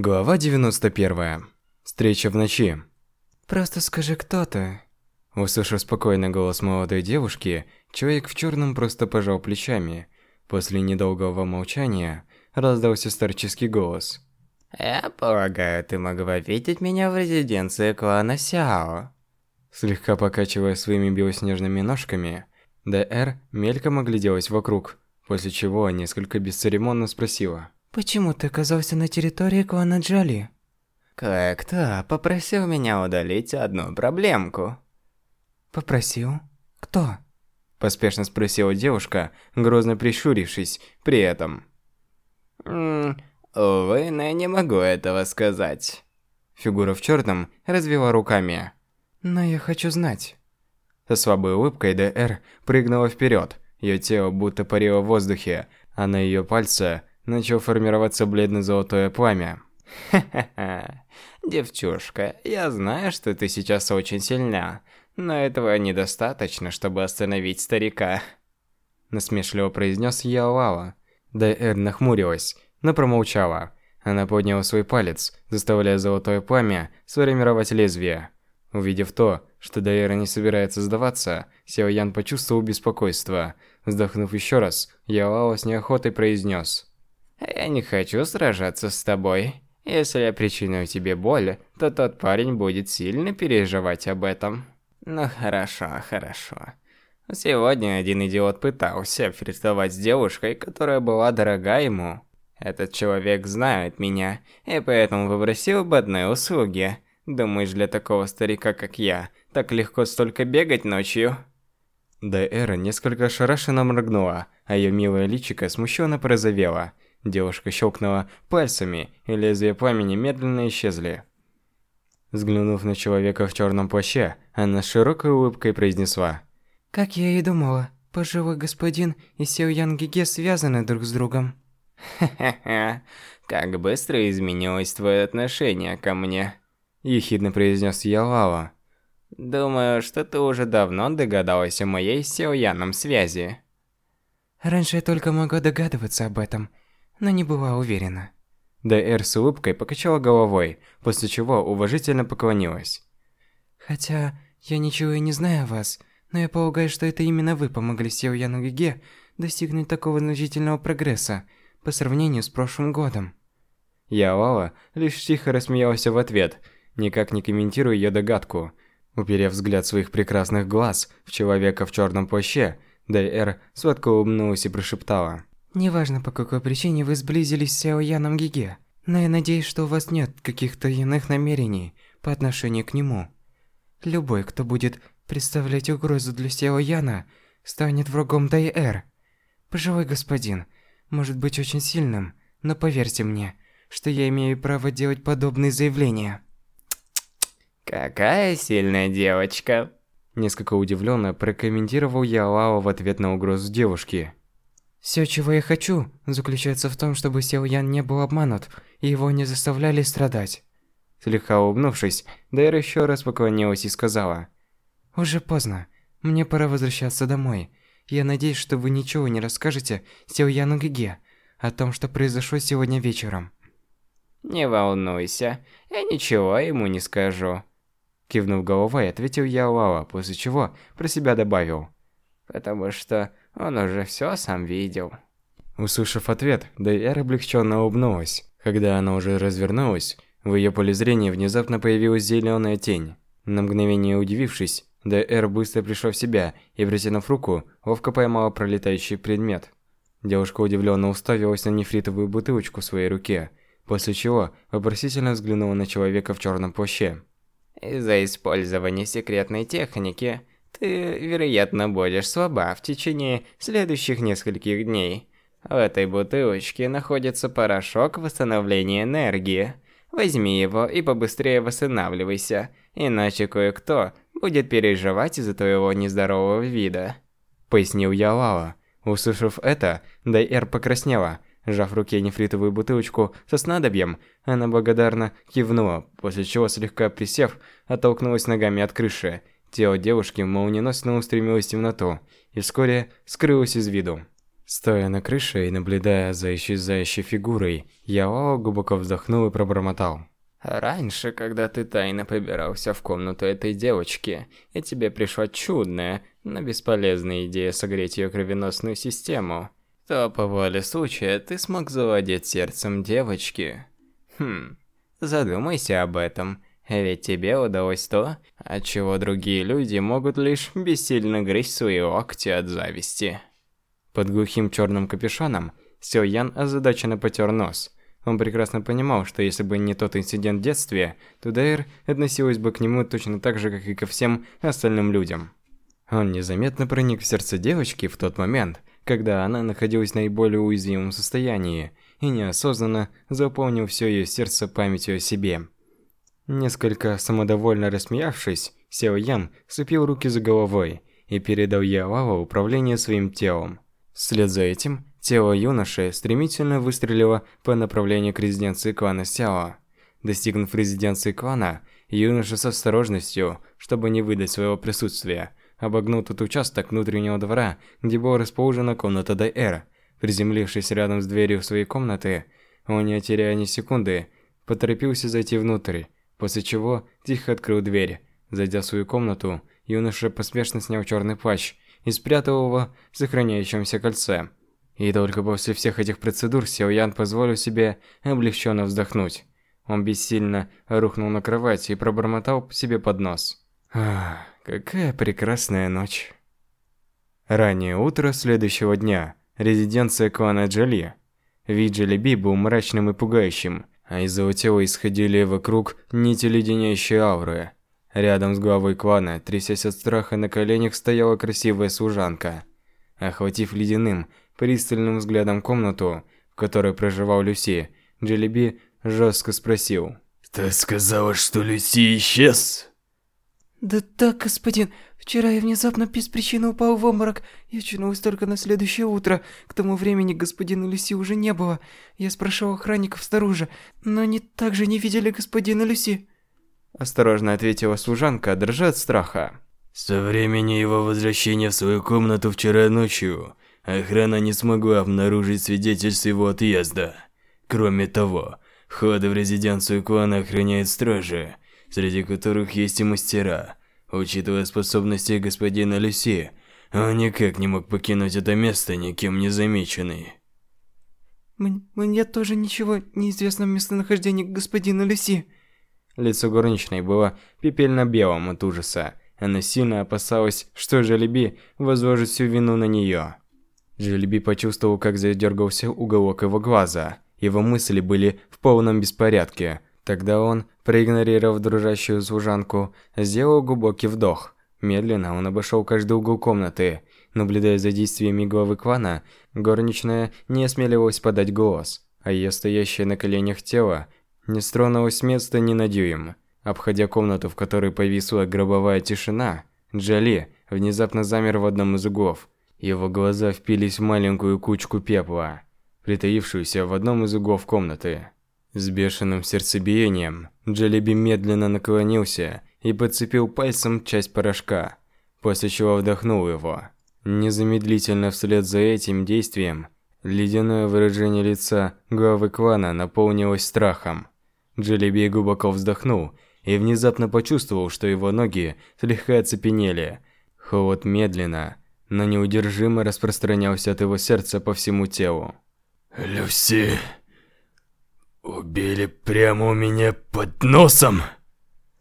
Глава 91. Встреча в ночи. Просто скажи, кто ты. Услышав спокойный голос молодой девушки, человек в черном просто пожал плечами. После недолгого молчания раздался старческий голос. «Я полагаю, ты могла видеть меня в резиденции клана Сяо». Слегка покачивая своими белоснежными ножками, ДР мельком огляделась вокруг, после чего несколько бесцеремонно спросила. Почему ты оказался на территории клана Джоли? Кое-кто попросил меня удалить одну проблемку. Попросил? Кто? Поспешно спросила девушка, грозно прищурившись при этом. М увы, но я не могу этого сказать. Фигура в черном развела руками. Но я хочу знать. Со слабой улыбкой ДР прыгнула вперед. Ее тело будто парило в воздухе, а на ее пальце начал формироваться бледно-золотое пламя. Ха-ха-ха. Девчушка, я знаю, что ты сейчас очень сильна, но этого недостаточно, чтобы остановить старика. Насмешливо произнес Ялала. Дэр нахмурилась, но промолчала. Она подняла свой палец, заставляя золотое пламя сформировать лезвие. Увидев то, что Дайера не собирается сдаваться, Сяо почувствовал беспокойство. Вздохнув еще раз, Ялао с неохотой произнес. Я не хочу сражаться с тобой. Если я причиню тебе боль, то тот парень будет сильно переживать об этом. Ну хорошо, хорошо. Сегодня один идиот пытался флиртовать с девушкой, которая была дорога ему. Этот человек знает меня, и поэтому попросил об одной услуге. Думаешь, для такого старика, как я, так легко столько бегать ночью? Дайэра несколько ошарашенно моргнула, а ее милое личико смущенно порозовело – Девушка щелкнула пальцами, и лезвия пламени медленно исчезли. Взглянув на человека в черном плаще, она с широкой улыбкой произнесла. «Как я и думала, пожилой господин и Сео Ян Гиге связаны друг с другом». «Ха-ха-ха, как быстро изменилось твое отношение ко мне», – ехидно произнес Ялала. «Думаю, что ты уже давно догадалась о моей с Сео Яном связи». «Раньше я только могла догадываться об этом, но не была уверена. Дэр с улыбкой покачала головой, после чего уважительно поклонилась. Хотя я ничего и не знаю о вас, но я полагаю, что это именно вы помогли Сео Яну Гиге достигнуть такого значительного прогресса по сравнению с прошлым годом. Я Лала лишь тихо рассмеялась в ответ, никак не комментируя ее догадку. Уперев взгляд своих прекрасных глаз в человека в черном плаще, Дэр сладко улыбнулась и прошептала. Неважно, по какой причине вы сблизились с Сяо Яном Гиге, но я надеюсь, что у вас нет каких-то иных намерений по отношению к нему. Любой, кто будет представлять угрозу для Сяо Яна, станет врагом Дай-Эр. Пожилой господин может быть очень сильным, но поверьте мне, что я имею право делать подобные заявления. Какая сильная девочка. Несколько удивленно прокомментировал Ялао в ответ на угрозу девушки. Все, чего я хочу, заключается в том, чтобы Сео Ян не был обманут, и его не заставляли страдать. Слегка улыбнувшись, Дайра еще раз поклонилась и сказала. «Уже поздно. Мне пора возвращаться домой. Я надеюсь, что вы ничего не расскажете Сео Яну Гиге о том, что произошло сегодня вечером». «Не волнуйся, я ничего ему не скажу». Кивнув головой, ответил я Лала, после чего про себя добавил. «Потому что он уже все сам видел. Услышав ответ, Дайэр облегченно улыбнулась. Когда она уже развернулась, в ее поле зрения внезапно появилась зеленая тень. На мгновение удивившись, Дайэр быстро пришла в себя и, протянув руку, ловко поймала пролетающий предмет. Девушка удивленно уставилась на нефритовую бутылочку в своей руке, после чего вопросительно взглянула на человека в черном плаще. Из-за использования секретной техники ты, вероятно, будешь слаба в течение следующих нескольких дней. В этой бутылочке находится порошок восстановления энергии. Возьми его и побыстрее восстанавливайся, иначе кое-кто будет переживать из-за твоего нездорового вида. Пояснил я Лала. Услышав это, Дайэр покраснела. Сжав в руке нефритовую бутылочку со снадобьем, она благодарно кивнула, после чего слегка присев, оттолкнулась ногами от крыши Тело девушки молниеносно устремилось в темноту и вскоре скрылось из виду. Стоя на крыше и наблюдая за исчезающей фигурой, Яо глубоко вздохнул и пробормотал. Раньше, когда ты тайно побирался в комнату этой девочки, и тебе пришла чудная, но бесполезная идея согреть ее кровеносную систему, то по воле случая ты смог завладеть сердцем девочки. Хм, задумайся об этом, ведь тебе удалось то, от чего другие люди могут лишь бессильно грызть свои локти от зависти. Под глухим черным капюшоном Сё Ян озадаченно потер нос. Он прекрасно понимал, что если бы не тот инцидент в детстве, то Дайр относилась бы к нему точно так же, как и ко всем остальным людям. Он незаметно проник в сердце девочки в тот момент, когда она находилась в наиболее уязвимом состоянии, и неосознанно заполнил все ее сердце памятью о себе. Несколько самодовольно рассмеявшись, Сяо Ян сцепил руки за головой и передал Яолао управление своим телом. Вслед за этим, тело юноши стремительно выстрелило по направлению к резиденции клана Сяо. Достигнув резиденции клана, юноша с осторожностью, чтобы не выдать своего присутствия, обогнул тот участок внутреннего двора, где была расположена комната Дайэр. Приземлившись рядом с дверью своей комнаты, он, не теряя ни секунды, поторопился зайти внутрь, после чего тихо открыл дверь. Зайдя в свою комнату, юноша поспешно снял черный плащ и спрятал его в сохраняющемся кольце. И только после всех этих процедур Сяо Ян позволил себе облегченно вздохнуть. Он бессильно рухнул на кровать и пробормотал себе под нос. «Ах, какая прекрасная ночь». Раннее утро следующего дня. Резиденция клана Джоли. Вид Джелеби был мрачным и пугающим, а из его тела исходили вокруг нити леденящей ауры. Рядом с главой клана, трясясь от страха на коленях, стояла красивая служанка. Охватив ледяным, пристальным взглядом комнату, в которой проживал Люси, Джелеби жестко спросил. «Ты сказала, что Люси исчез?» «Да так, господин. Вчера я внезапно без причины упал в обморок и очнулась только на следующее утро. К тому времени господина Люси уже не было. Я спрашивал охранников снаружи, но они также не видели господина Люси». Осторожно ответила служанка, дрожа от страха. Со времени его возвращения в свою комнату вчера ночью, охрана не смогла обнаружить свидетельств его отъезда. Кроме того, входы в резиденцию клана охраняют стражи, среди которых есть и мастера. Учитывая способности господина Люси, он никак не мог покинуть это место никем не замеченный. Мне тоже ничего не известно о местонахождении господина Люси. Лицо горничной было пепельно-белым от ужаса. Она сильно опасалась, что Желеби возложит всю вину на нее. Желеби почувствовал, как задергался уголок его глаза. Его мысли были в полном беспорядке. Тогда он, проигнорировав дружащую служанку, сделал глубокий вдох. Медленно он обошел каждый угол комнаты. Наблюдая за действиями главы клана, горничная не осмеливалась подать голос, а ее стоящее на коленях тело не стронулась с места ни на дюйм. Обходя комнату, в которой повисла гробовая тишина, Джоли внезапно замер в одном из углов. Его глаза впились в маленькую кучку пепла, притаившуюся в одном из углов комнаты. С бешеным сердцебиением Джелеби медленно наклонился и подцепил пальцем часть порошка, после чего вдохнул его. Незамедлительно вслед за этим действием ледяное выражение лица главы клана наполнилось страхом. Джелеби глубоко вздохнул и внезапно почувствовал, что его ноги слегка оцепенели. Холод медленно, но неудержимо распространялся от его сердца по всему телу. «Люси, убили прямо у меня под носом!»